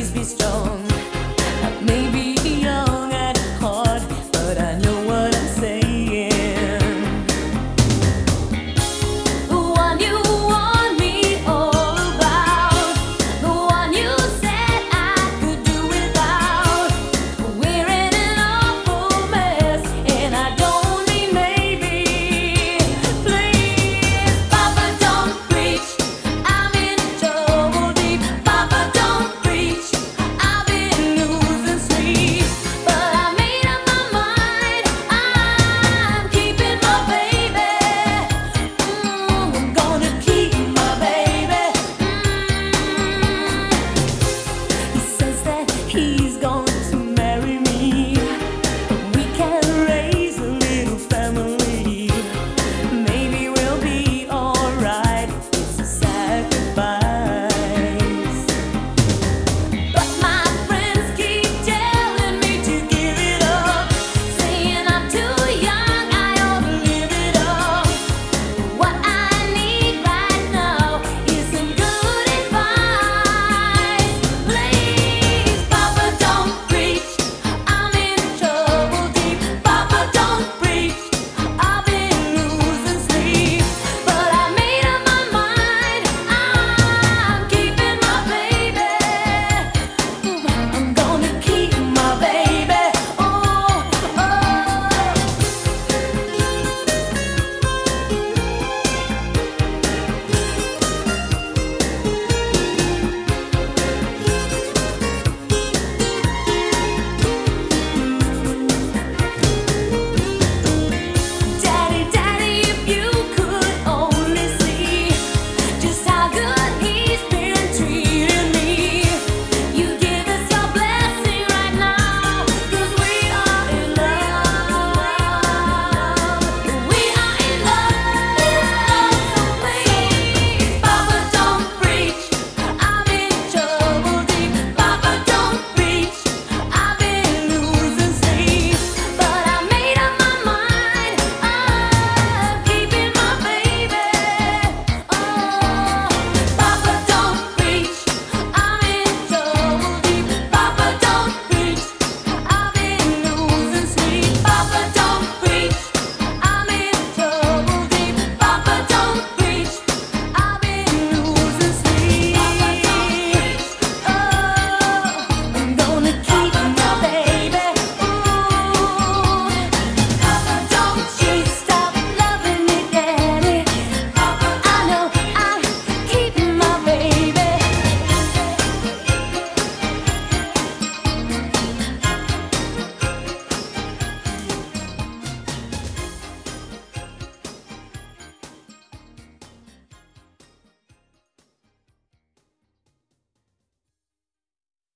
Please be strong.